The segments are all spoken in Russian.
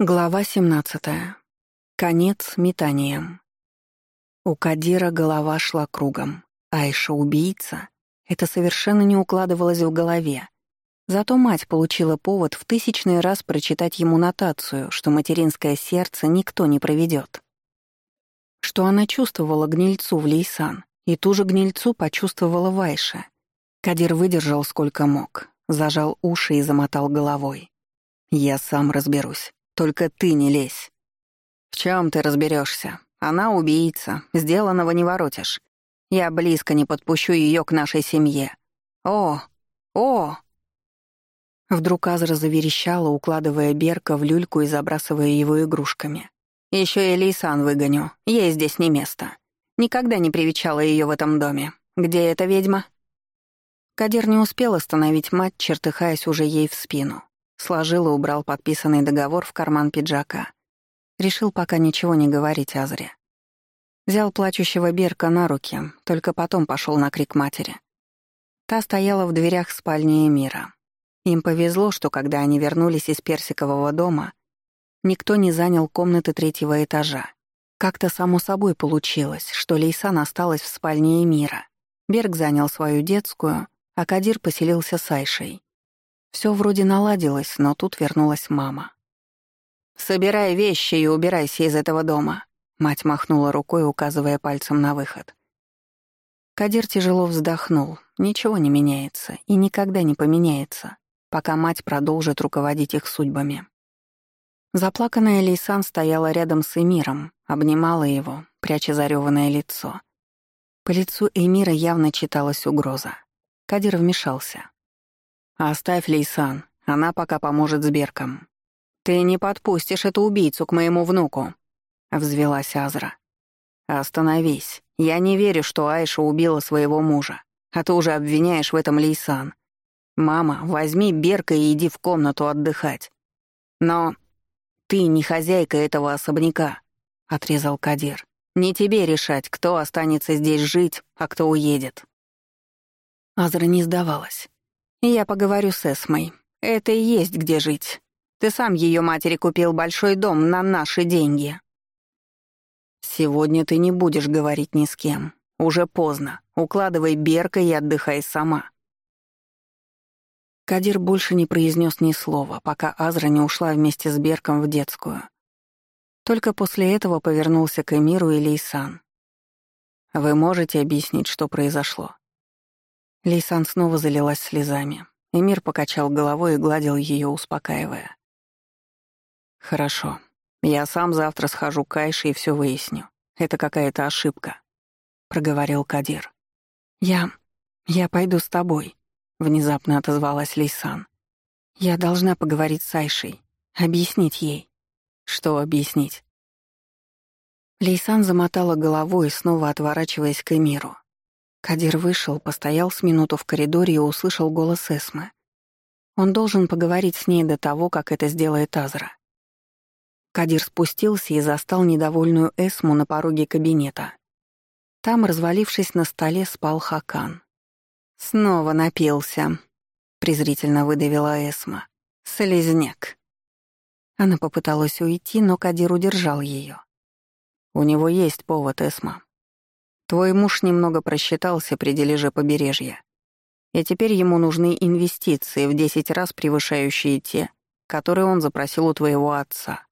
Глава 17. Конец метанием. У Кадира голова шла кругом. Айша — убийца. Это совершенно не укладывалось в голове. Зато мать получила повод в тысячный раз прочитать ему нотацию, что материнское сердце никто не проведет. Что она чувствовала гнильцу в Лейсан, и ту же гнильцу почувствовала в Айше. Кадир выдержал сколько мог, зажал уши и замотал головой. «Я сам разберусь». Только ты не лезь. В чем ты разберешься? Она убийца, сделанного не воротишь. Я близко не подпущу ее к нашей семье. О, о! Вдруг Азра заверещала, укладывая Берка в люльку и забрасывая его игрушками. Еще и Лейсан выгоню, ей здесь не место. Никогда не привечала ее в этом доме. Где эта ведьма? Кадир не успел остановить мать, чертыхаясь уже ей в спину. Сложил и убрал подписанный договор в карман пиджака. Решил пока ничего не говорить Азре. Взял плачущего Берка на руки, только потом пошел на крик матери. Та стояла в дверях спальни Эмира. Им повезло, что когда они вернулись из персикового дома, никто не занял комнаты третьего этажа. Как-то само собой получилось, что Лейсан осталась в спальне Эмира. Берг занял свою детскую, а Кадир поселился с Айшей. Все вроде наладилось, но тут вернулась мама. «Собирай вещи и убирайся из этого дома», — мать махнула рукой, указывая пальцем на выход. Кадир тяжело вздохнул. Ничего не меняется и никогда не поменяется, пока мать продолжит руководить их судьбами. Заплаканная Лейсан стояла рядом с Эмиром, обнимала его, пряча зарёванное лицо. По лицу Эмира явно читалась угроза. Кадир вмешался. «Оставь Лейсан, она пока поможет с Берком». «Ты не подпустишь эту убийцу к моему внуку», — взвелась Азра. «Остановись. Я не верю, что Айша убила своего мужа, а ты уже обвиняешь в этом Лейсан. Мама, возьми Берка и иди в комнату отдыхать. Но ты не хозяйка этого особняка», — отрезал Кадир. «Не тебе решать, кто останется здесь жить, а кто уедет». Азра не сдавалась. «Я поговорю с Эсмой. Это и есть где жить. Ты сам ее матери купил большой дом на наши деньги». «Сегодня ты не будешь говорить ни с кем. Уже поздно. Укладывай Берка и отдыхай сама». Кадир больше не произнес ни слова, пока Азра не ушла вместе с Берком в детскую. Только после этого повернулся к Эмиру и Лейсан. «Вы можете объяснить, что произошло?» Лейсан снова залилась слезами. Эмир покачал головой и гладил ее, успокаивая. «Хорошо. Я сам завтра схожу к Айше и все выясню. Это какая-то ошибка», — проговорил Кадир. «Я... я пойду с тобой», — внезапно отозвалась Лейсан. «Я должна поговорить с Айшей, объяснить ей». «Что объяснить?» Лейсан замотала головой, снова отворачиваясь к Эмиру. Кадир вышел, постоял с минуту в коридоре и услышал голос Эсмы. Он должен поговорить с ней до того, как это сделает Азра. Кадир спустился и застал недовольную Эсму на пороге кабинета. Там, развалившись на столе, спал Хакан. «Снова напился», — презрительно выдавила Эсма. «Слизняк». Она попыталась уйти, но Кадир удержал ее. «У него есть повод, Эсма. Твой муж немного просчитался при дележе побережья. И теперь ему нужны инвестиции в десять раз превышающие те, которые он запросил у твоего отца.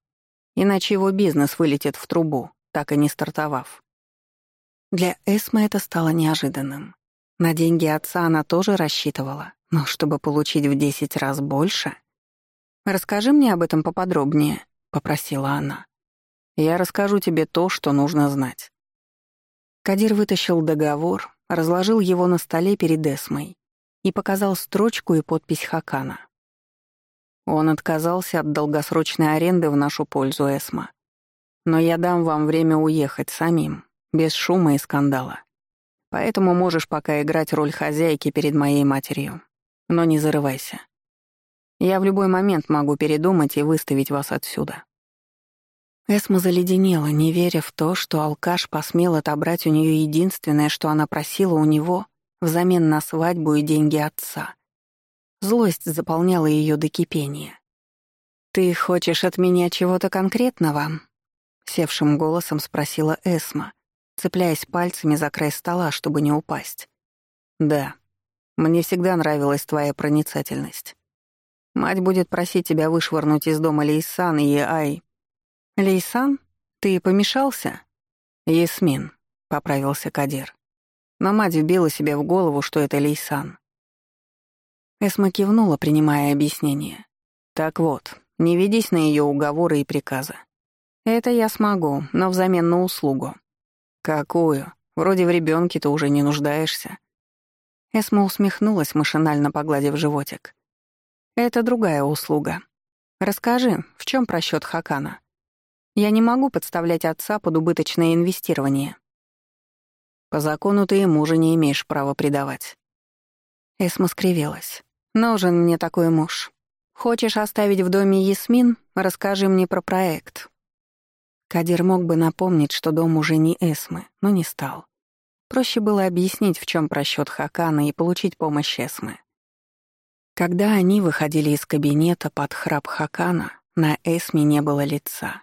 Иначе его бизнес вылетит в трубу, так и не стартовав. Для Эсмы это стало неожиданным. На деньги отца она тоже рассчитывала, но чтобы получить в десять раз больше... «Расскажи мне об этом поподробнее», — попросила она. «Я расскажу тебе то, что нужно знать. Кадир вытащил договор, разложил его на столе перед Эсмой и показал строчку и подпись Хакана. Он отказался от долгосрочной аренды в нашу пользу, Эсма. Но я дам вам время уехать самим, без шума и скандала. Поэтому можешь пока играть роль хозяйки перед моей матерью. Но не зарывайся. Я в любой момент могу передумать и выставить вас отсюда. Эсма заледенела, не веря в то, что алкаш посмел отобрать у нее единственное, что она просила у него, взамен на свадьбу и деньги отца. Злость заполняла ее до кипения. «Ты хочешь от меня чего-то конкретного?» — севшим голосом спросила Эсма, цепляясь пальцами за край стола, чтобы не упасть. «Да. Мне всегда нравилась твоя проницательность. Мать будет просить тебя вышвырнуть из дома Лейсан и Ай...» «Лейсан? Ты помешался?» «Ясмин», — поправился Кадир. Но мать вбила себе в голову, что это Лейсан. Эсма кивнула, принимая объяснение. «Так вот, не ведись на ее уговоры и приказы. Это я смогу, но взамен на услугу. Какую? Вроде в ребенке ты уже не нуждаешься. Эсма усмехнулась, машинально погладив животик. Это другая услуга. Расскажи, в чем просчет Хакана? Я не могу подставлять отца под убыточное инвестирование. По закону ты и мужа не имеешь права предавать. Эсма скривилась. Нужен мне такой муж. Хочешь оставить в доме Ясмин? Расскажи мне про проект. Кадир мог бы напомнить, что дом уже не Эсмы, но не стал. Проще было объяснить, в чем просчет Хакана и получить помощь Эсмы. Когда они выходили из кабинета под храп Хакана, на Эсме не было лица.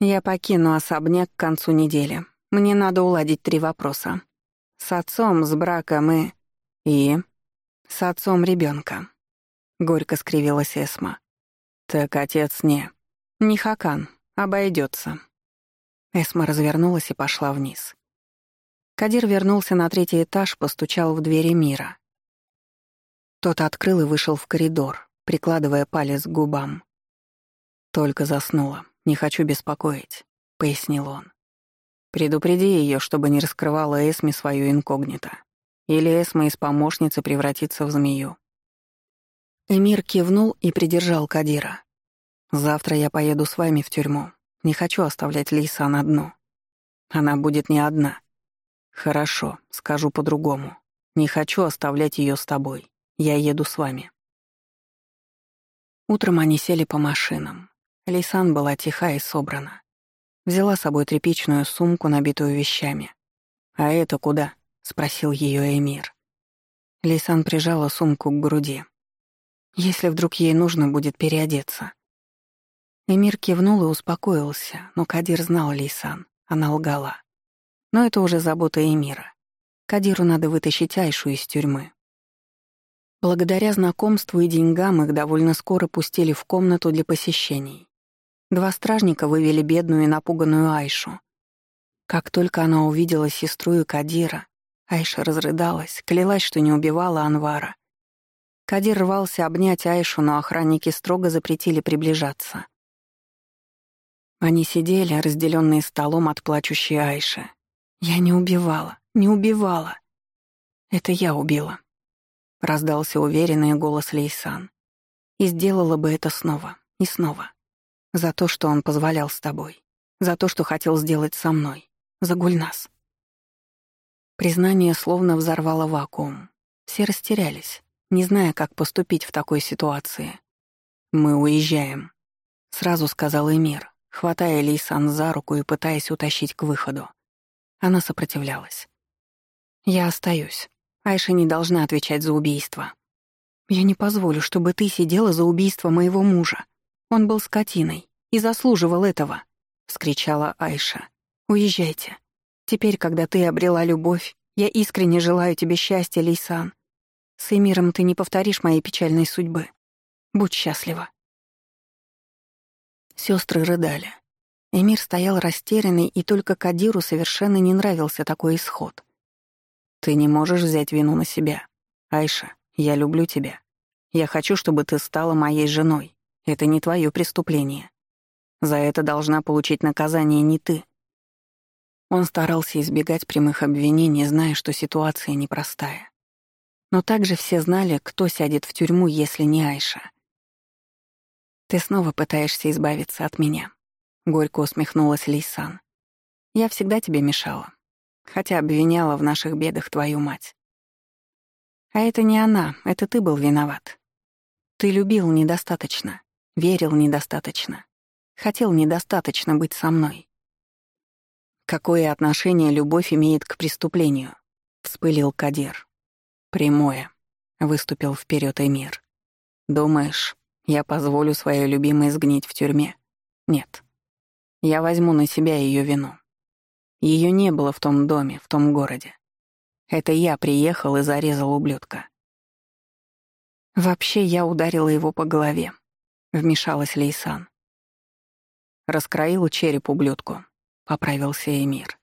«Я покину особняк к концу недели. Мне надо уладить три вопроса. С отцом, с браком и... И... С отцом ребенка. — горько скривилась Эсма. «Так отец не... Не Хакан. Обойдется. Эсма развернулась и пошла вниз. Кадир вернулся на третий этаж, постучал в двери мира. Тот открыл и вышел в коридор, прикладывая палец к губам. «Только заснула. Не хочу беспокоить», — пояснил он. «Предупреди ее, чтобы не раскрывала Эсме свою инкогнито. Или Эсма из помощницы превратится в змею. Эмир кивнул и придержал Кадира. «Завтра я поеду с вами в тюрьму. Не хочу оставлять Лиса на дно. Она будет не одна. Хорошо, скажу по-другому. Не хочу оставлять ее с тобой. Я еду с вами». Утром они сели по машинам. Лейсан была тиха и собрана. Взяла с собой тряпичную сумку, набитую вещами. «А это куда?» — спросил ее Эмир. Лейсан прижала сумку к груди если вдруг ей нужно будет переодеться. Эмир кивнул и успокоился, но Кадир знал Лейсан, она лгала. Но это уже забота Эмира. Кадиру надо вытащить Айшу из тюрьмы. Благодаря знакомству и деньгам их довольно скоро пустили в комнату для посещений. Два стражника вывели бедную и напуганную Айшу. Как только она увидела сестру и Кадира, Айша разрыдалась, клялась, что не убивала Анвара, Кадир рвался обнять Айшу, но охранники строго запретили приближаться. Они сидели, разделенные столом от плачущей Айши. «Я не убивала, не убивала. Это я убила», — раздался уверенный голос Лейсан. «И сделала бы это снова и снова. За то, что он позволял с тобой. За то, что хотел сделать со мной. За Гульнас». Признание словно взорвало вакуум. Все растерялись не зная, как поступить в такой ситуации. «Мы уезжаем», — сразу сказал Эмир, хватая Лейсан за руку и пытаясь утащить к выходу. Она сопротивлялась. «Я остаюсь. Айша не должна отвечать за убийство. Я не позволю, чтобы ты сидела за убийство моего мужа. Он был скотиной и заслуживал этого», — вскричала Айша. «Уезжайте. Теперь, когда ты обрела любовь, я искренне желаю тебе счастья, Лейсан. С Эмиром ты не повторишь моей печальной судьбы. Будь счастлива. Сестры рыдали. Эмир стоял растерянный, и только Кадиру совершенно не нравился такой исход. «Ты не можешь взять вину на себя. Айша, я люблю тебя. Я хочу, чтобы ты стала моей женой. Это не твое преступление. За это должна получить наказание не ты». Он старался избегать прямых обвинений, зная, что ситуация непростая. Но также все знали, кто сядет в тюрьму, если не Айша. «Ты снова пытаешься избавиться от меня», — горько усмехнулась Лейсан. «Я всегда тебе мешала, хотя обвиняла в наших бедах твою мать. А это не она, это ты был виноват. Ты любил недостаточно, верил недостаточно, хотел недостаточно быть со мной. Какое отношение любовь имеет к преступлению? Вспылил Кадир. «Прямое», — выступил вперед Эмир. «Думаешь, Я позволю своей любимой сгнить в тюрьме? Нет. Я возьму на себя ее вину. Ее не было в том доме, в том городе. Это я приехал и зарезал ублюдка. Вообще я ударила его по голове. Вмешалась Лейсан. Раскроил череп ублюдку. Поправился Эмир.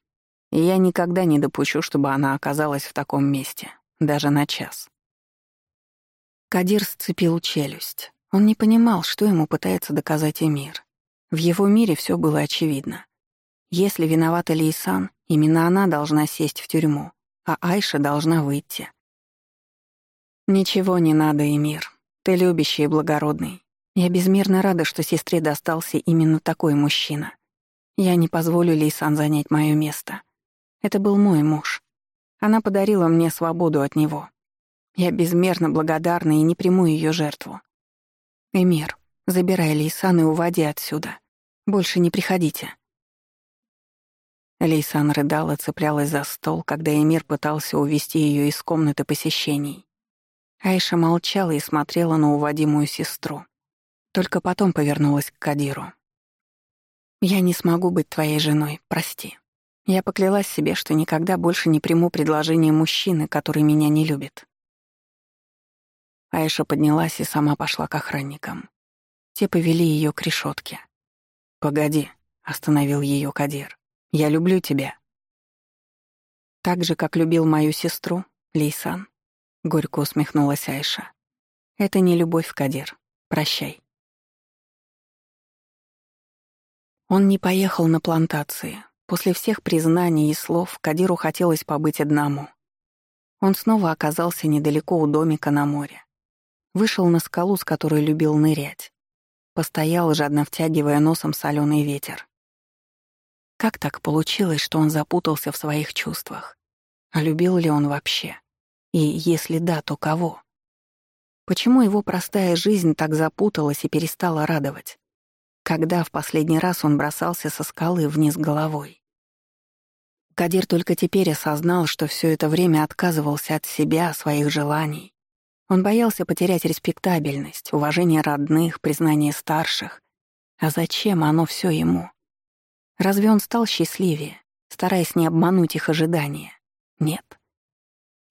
И я никогда не допущу, чтобы она оказалась в таком месте. Даже на час. Кадир сцепил челюсть. Он не понимал, что ему пытается доказать Эмир. В его мире все было очевидно. Если виновата Лейсан, именно она должна сесть в тюрьму, а Айша должна выйти. «Ничего не надо, Эмир. Ты любящий и благородный. Я безмерно рада, что сестре достался именно такой мужчина. Я не позволю Лейсан занять мое место. Это был мой муж. Она подарила мне свободу от него. Я безмерно благодарна и не приму ее жертву. Эмир, забирай Лейсан и уводи отсюда. Больше не приходите. Лейсан рыдала, цеплялась за стол, когда Эмир пытался увести ее из комнаты посещений. Айша молчала и смотрела на уводимую сестру. Только потом повернулась к Кадиру. «Я не смогу быть твоей женой, прости. Я поклялась себе, что никогда больше не приму предложение мужчины, который меня не любит». Айша поднялась и сама пошла к охранникам. Те повели ее к решетке. «Погоди», — остановил ее Кадир. Я люблю тебя. Так же, как любил мою сестру, Лейсан. Горько усмехнулась Айша. Это не любовь, Кадир. Прощай. Он не поехал на плантации. После всех признаний и слов Кадиру хотелось побыть одному. Он снова оказался недалеко у домика на море. Вышел на скалу, с которой любил нырять. Постоял, жадно втягивая носом соленый ветер. Как так получилось, что он запутался в своих чувствах? А любил ли он вообще? И если да, то кого? Почему его простая жизнь так запуталась и перестала радовать? Когда в последний раз он бросался со скалы вниз головой? Кадир только теперь осознал, что все это время отказывался от себя, своих желаний. Он боялся потерять респектабельность, уважение родных, признание старших. А зачем оно все ему? Разве он стал счастливее, стараясь не обмануть их ожидания? Нет.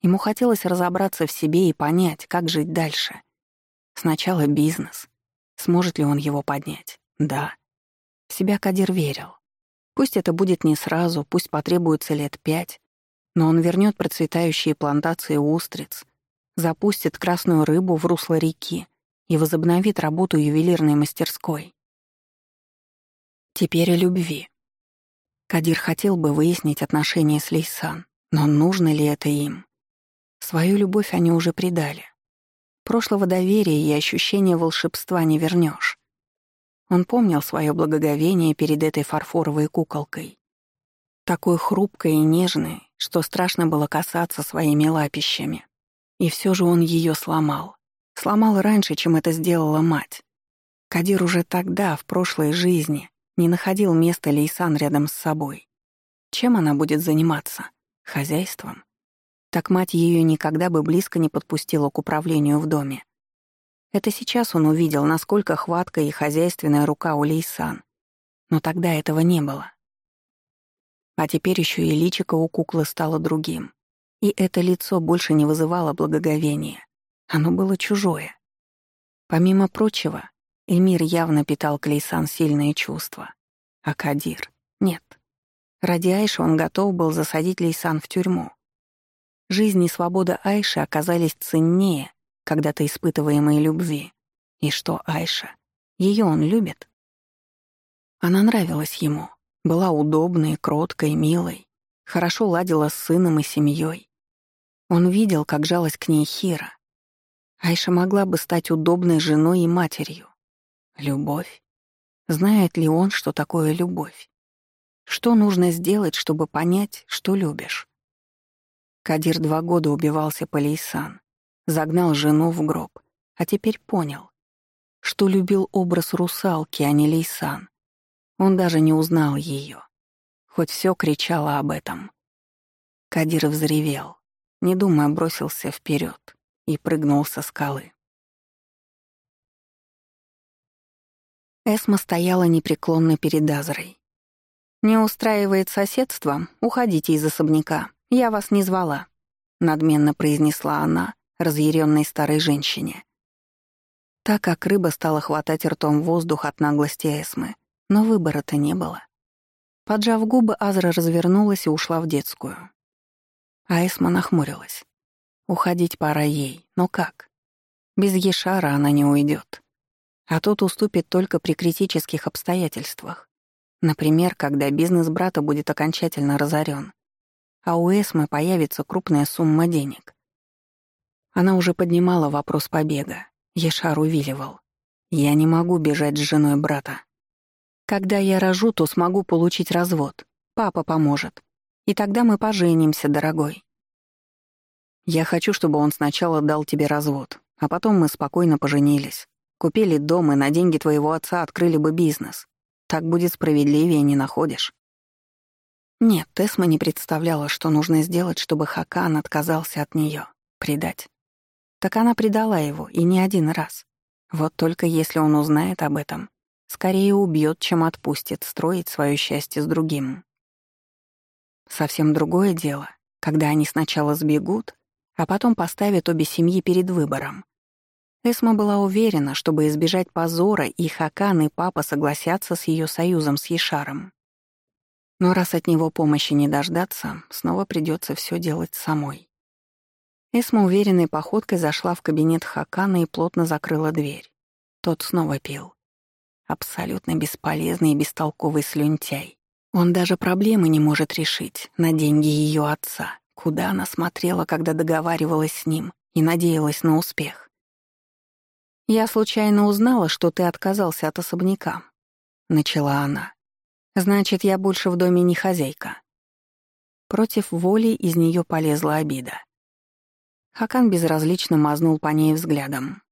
Ему хотелось разобраться в себе и понять, как жить дальше. Сначала бизнес. Сможет ли он его поднять? Да. В себя Кадир верил. Пусть это будет не сразу, пусть потребуется лет пять, но он вернет процветающие плантации устриц, запустит красную рыбу в русло реки и возобновит работу ювелирной мастерской. Теперь о любви. Кадир хотел бы выяснить отношения с Лейсан, но нужно ли это им? Свою любовь они уже предали. Прошлого доверия и ощущения волшебства не вернешь. Он помнил свое благоговение перед этой фарфоровой куколкой. Такой хрупкой и нежной, что страшно было касаться своими лапищами. И все же он ее сломал. Сломал раньше, чем это сделала мать. Кадир уже тогда, в прошлой жизни, не находил места Лейсан рядом с собой. Чем она будет заниматься? Хозяйством? Так мать ее никогда бы близко не подпустила к управлению в доме. Это сейчас он увидел, насколько хваткая и хозяйственная рука у Лейсан. Но тогда этого не было. А теперь еще и личико у куклы стало другим. И это лицо больше не вызывало благоговения. Оно было чужое. Помимо прочего, Эмир явно питал к Лейсан сильные чувства. А Кадир — нет. Ради Айши он готов был засадить Лейсан в тюрьму. Жизнь и свобода Айши оказались ценнее когда-то испытываемой любви. И что Айша? Ее он любит? Она нравилась ему. Была удобной, кроткой, милой. Хорошо ладила с сыном и семьей. Он видел, как жалость к ней Хира. Айша могла бы стать удобной женой и матерью. Любовь? Знает ли он, что такое любовь? Что нужно сделать, чтобы понять, что любишь? Кадир два года убивался по Лейсан, загнал жену в гроб, а теперь понял, что любил образ русалки, а не Лейсан. Он даже не узнал ее, хоть все кричало об этом. Кадир взревел, не думая, бросился вперед и прыгнул со скалы. Эсма стояла непреклонно перед Азрой. «Не устраивает соседство? Уходите из особняка. Я вас не звала», — надменно произнесла она, разъяренной старой женщине. Так как рыба стала хватать ртом воздух от наглости Эсмы, но выбора-то не было. Поджав губы, Азра развернулась и ушла в детскую. А Эсма нахмурилась. Уходить пора ей, но как? Без Ешара она не уйдет. А тот уступит только при критических обстоятельствах. Например, когда бизнес брата будет окончательно разорен, а у Эсмы появится крупная сумма денег. Она уже поднимала вопрос побега. Ешар увиливал. «Я не могу бежать с женой брата. Когда я рожу, то смогу получить развод. Папа поможет. И тогда мы поженимся, дорогой. Я хочу, чтобы он сначала дал тебе развод, а потом мы спокойно поженились. Купили дом и на деньги твоего отца открыли бы бизнес. Так будет справедливее, не находишь? Нет, Тесма не представляла, что нужно сделать, чтобы Хакан отказался от нее, предать. Так она предала его, и не один раз. Вот только если он узнает об этом, Скорее убьет, чем отпустит строить свое счастье с другим. Совсем другое дело, когда они сначала сбегут, а потом поставят обе семьи перед выбором. Эсма была уверена, чтобы избежать позора, и Хакан, и папа согласятся с ее союзом с Ешаром. Но раз от него помощи не дождаться, снова придется все делать самой. Эсма уверенной походкой зашла в кабинет Хакана и плотно закрыла дверь. Тот снова пил. Абсолютно бесполезный и бестолковый слюнтяй. Он даже проблемы не может решить на деньги ее отца. Куда она смотрела, когда договаривалась с ним и надеялась на успех? «Я случайно узнала, что ты отказался от особняка», — начала она. «Значит, я больше в доме не хозяйка». Против воли из нее полезла обида. Хакан безразлично мазнул по ней взглядом.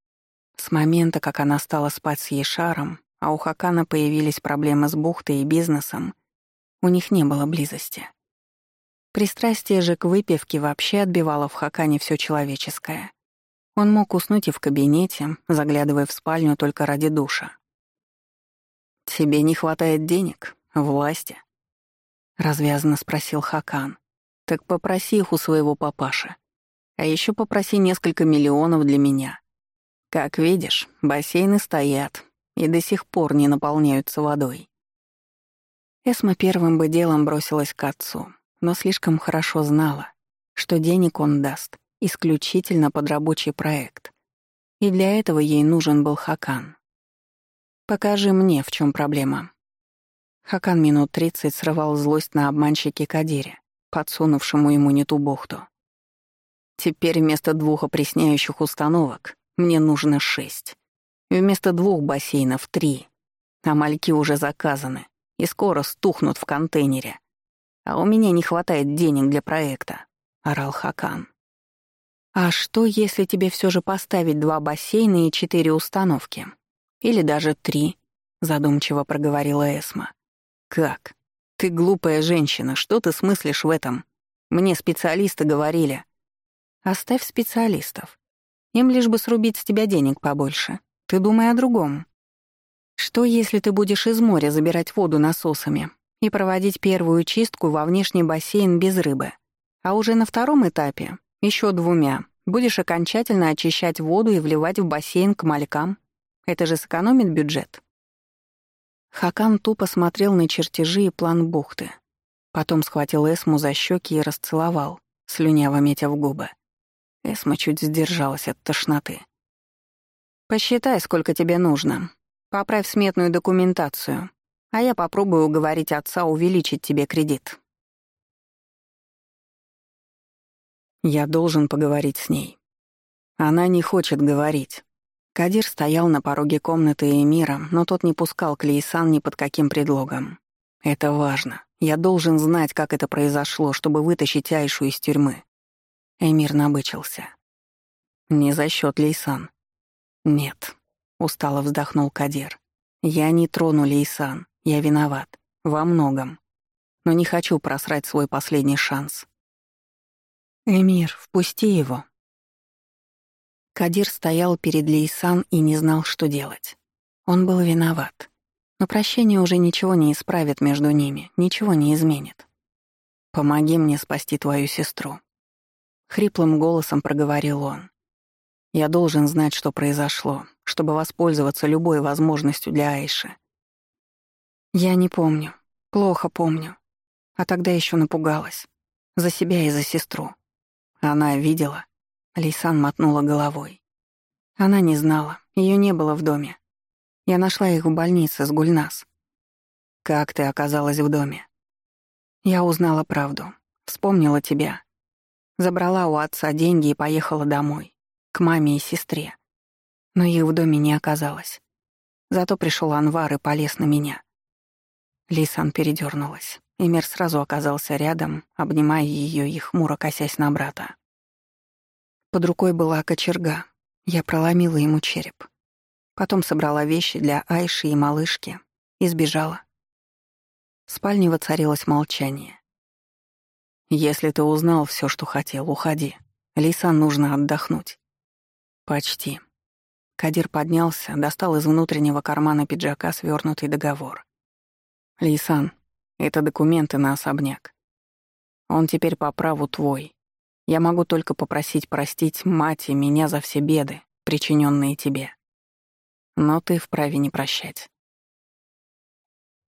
С момента, как она стала спать с Ешаром, а у Хакана появились проблемы с бухтой и бизнесом, у них не было близости. Пристрастие же к выпивке вообще отбивало в Хакане все человеческое. Он мог уснуть и в кабинете, заглядывая в спальню только ради душа. «Тебе не хватает денег, власти?» — развязно спросил Хакан. «Так попроси их у своего папаши. А еще попроси несколько миллионов для меня. Как видишь, бассейны стоят, и до сих пор не наполняются водой. Эсма первым бы делом бросилась к отцу, но слишком хорошо знала, что денег он даст исключительно под рабочий проект. И для этого ей нужен был Хакан. «Покажи мне, в чем проблема». Хакан минут тридцать срывал злость на обманщике Кадире, подсунувшему ему не ту бухту. «Теперь вместо двух опресняющих установок мне нужно шесть. Вместо двух бассейнов — три. А мальки уже заказаны и скоро стухнут в контейнере. А у меня не хватает денег для проекта», — орал Хакан. «А что, если тебе все же поставить два бассейна и четыре установки? Или даже три?» — задумчиво проговорила Эсма. «Как? Ты глупая женщина, что ты смыслишь в этом? Мне специалисты говорили». «Оставь специалистов. Им лишь бы срубить с тебя денег побольше. Ты думай о другом. Что, если ты будешь из моря забирать воду насосами и проводить первую чистку во внешний бассейн без рыбы, а уже на втором этапе, еще двумя, будешь окончательно очищать воду и вливать в бассейн к малькам? Это же сэкономит бюджет. Хакан тупо смотрел на чертежи и план бухты. Потом схватил Эсму за щеки и расцеловал, слюняво метя в губы. Эсма чуть сдержалась от тошноты. «Посчитай, сколько тебе нужно. Поправь сметную документацию, а я попробую уговорить отца увеличить тебе кредит». Я должен поговорить с ней. Она не хочет говорить. Кадир стоял на пороге комнаты Эмира, но тот не пускал Клейсан ни под каким предлогом. Это важно. Я должен знать, как это произошло, чтобы вытащить Айшу из тюрьмы. Эмир набычился. Не за счет Лейсан. «Нет», — устало вздохнул Кадир. «Я не трону Лейсан. Я виноват. Во многом. Но не хочу просрать свой последний шанс». «Эмир, впусти его». Кадир стоял перед Лейсан и не знал, что делать. Он был виноват. Но прощение уже ничего не исправит между ними, ничего не изменит. «Помоги мне спасти твою сестру», — хриплым голосом проговорил он. «Я должен знать, что произошло, чтобы воспользоваться любой возможностью для Айши». «Я не помню, плохо помню. А тогда еще напугалась. За себя и за сестру. Она видела?» Лейсан мотнула головой. Она не знала, ее не было в доме. Я нашла их в больнице с Гульнас. Как ты оказалась в доме? Я узнала правду. Вспомнила тебя. Забрала у отца деньги и поехала домой. К маме и сестре. Но их в доме не оказалось. Зато пришел Анвар и полез на меня. Лисан передернулась. Эмир сразу оказался рядом, обнимая ее и хмуро косясь на брата. Под рукой была кочерга. Я проломила ему череп. Потом собрала вещи для Айши и малышки и сбежала. В спальне воцарилось молчание. «Если ты узнал все, что хотел, уходи. Лиса нужно отдохнуть». «Почти». Кадир поднялся, достал из внутреннего кармана пиджака свернутый договор. «Лисан, это документы на особняк. Он теперь по праву твой. Я могу только попросить простить мать и меня за все беды, причиненные тебе но ты вправе не прощать.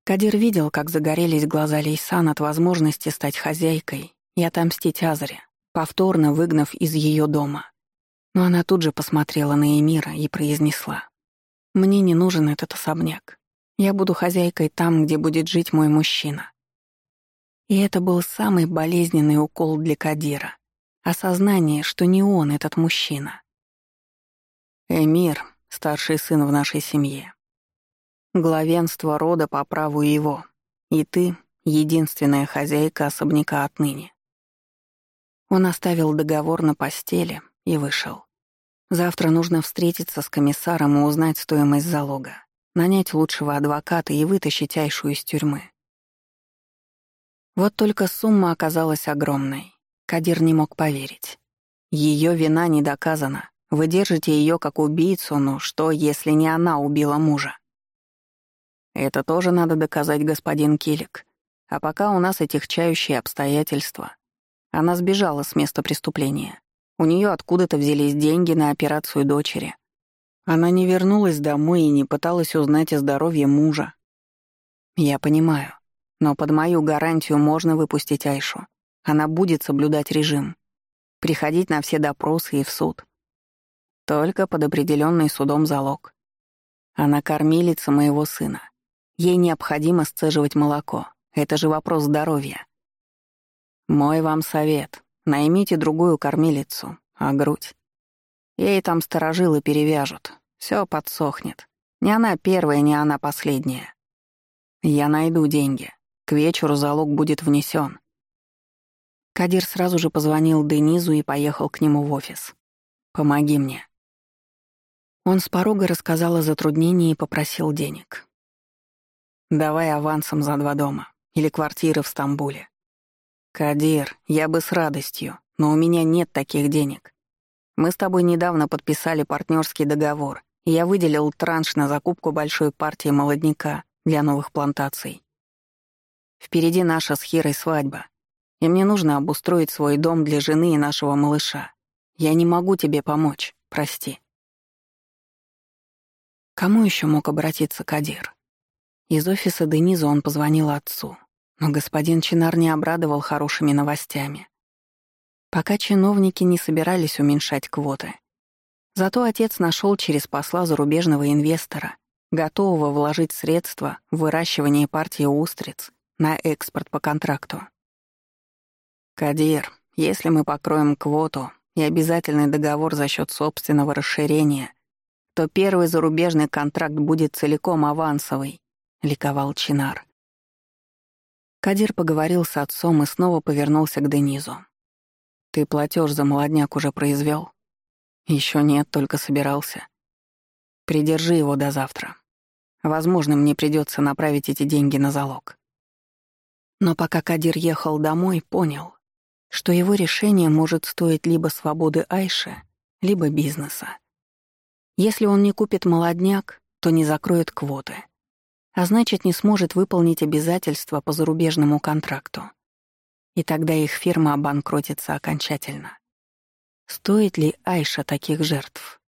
Кадир видел, как загорелись глаза Лейсан от возможности стать хозяйкой и отомстить Азаре, повторно выгнав из ее дома. Но она тут же посмотрела на Эмира и произнесла. «Мне не нужен этот особняк. Я буду хозяйкой там, где будет жить мой мужчина». И это был самый болезненный укол для Кадира. Осознание, что не он этот мужчина. Эмир, старший сын в нашей семье. Главенство рода по праву его, и ты — единственная хозяйка особняка отныне. Он оставил договор на постели и вышел. Завтра нужно встретиться с комиссаром и узнать стоимость залога, нанять лучшего адвоката и вытащить Айшу из тюрьмы. Вот только сумма оказалась огромной. Кадир не мог поверить. Ее вина не доказана, вы держите ее как убийцу, но что, если не она убила мужа? Это тоже надо доказать, господин Килик. А пока у нас этихчающие обстоятельства. Она сбежала с места преступления. У нее откуда-то взялись деньги на операцию дочери. Она не вернулась домой и не пыталась узнать о здоровье мужа. Я понимаю, но под мою гарантию можно выпустить Айшу. Она будет соблюдать режим. Приходить на все допросы и в суд. Только под определенный судом залог. Она кормилица моего сына. Ей необходимо сцеживать молоко. Это же вопрос здоровья. Мой вам совет. Наймите другую кормилицу, а грудь. Ей там сторожилы перевяжут. Все подсохнет. Не она первая, не она последняя. Я найду деньги. К вечеру залог будет внесен. Кадир сразу же позвонил Денизу и поехал к нему в офис. «Помоги мне». Он с порога рассказал о затруднении и попросил денег. «Давай авансом за два дома. Или квартиры в Стамбуле». «Кадир, я бы с радостью, но у меня нет таких денег. Мы с тобой недавно подписали партнерский договор, и я выделил транш на закупку большой партии молодняка для новых плантаций. Впереди наша с Хирой свадьба, и мне нужно обустроить свой дом для жены и нашего малыша. Я не могу тебе помочь, прости». Кому еще мог обратиться Кадир? Из офиса Дениза он позвонил отцу, но господин Чинар не обрадовал хорошими новостями. Пока чиновники не собирались уменьшать квоты. Зато отец нашел через посла зарубежного инвестора, готового вложить средства в выращивание партии устриц на экспорт по контракту. «Кадир, если мы покроем квоту и обязательный договор за счет собственного расширения — то первый зарубежный контракт будет целиком авансовый», — ликовал Чинар. Кадир поговорил с отцом и снова повернулся к Денизу. «Ты платеж за молодняк уже произвел? Еще нет, только собирался. Придержи его до завтра. Возможно, мне придется направить эти деньги на залог». Но пока Кадир ехал домой, понял, что его решение может стоить либо свободы Айши, либо бизнеса. Если он не купит молодняк, то не закроет квоты. А значит, не сможет выполнить обязательства по зарубежному контракту. И тогда их фирма обанкротится окончательно. Стоит ли Айша таких жертв?